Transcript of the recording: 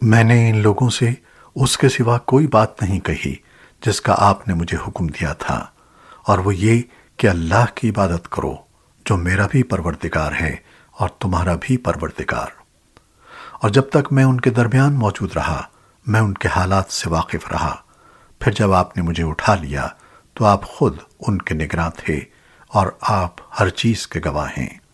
میں نے ان لوگوں سے اس کے سوا کوئی بات نہیں کہی جس کا آپ نے مجھے حکم دیا تھا۔ اور وہ یہ کہ اللہ کی عبادت کرو جو میرا بھی پروردگار ہے اور تمہارا بھی پروردگار۔ اور جب تک میں ان کے درمیان موجود رہا، میں ان کے حالات سے واقف رہا۔ پھر جب آپ نے مجھے اٹھا لیا، تو آپ خود ان کے نگراں تھے اور آپ ہر چیز کے گواہ ہیں۔